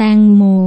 tan mùa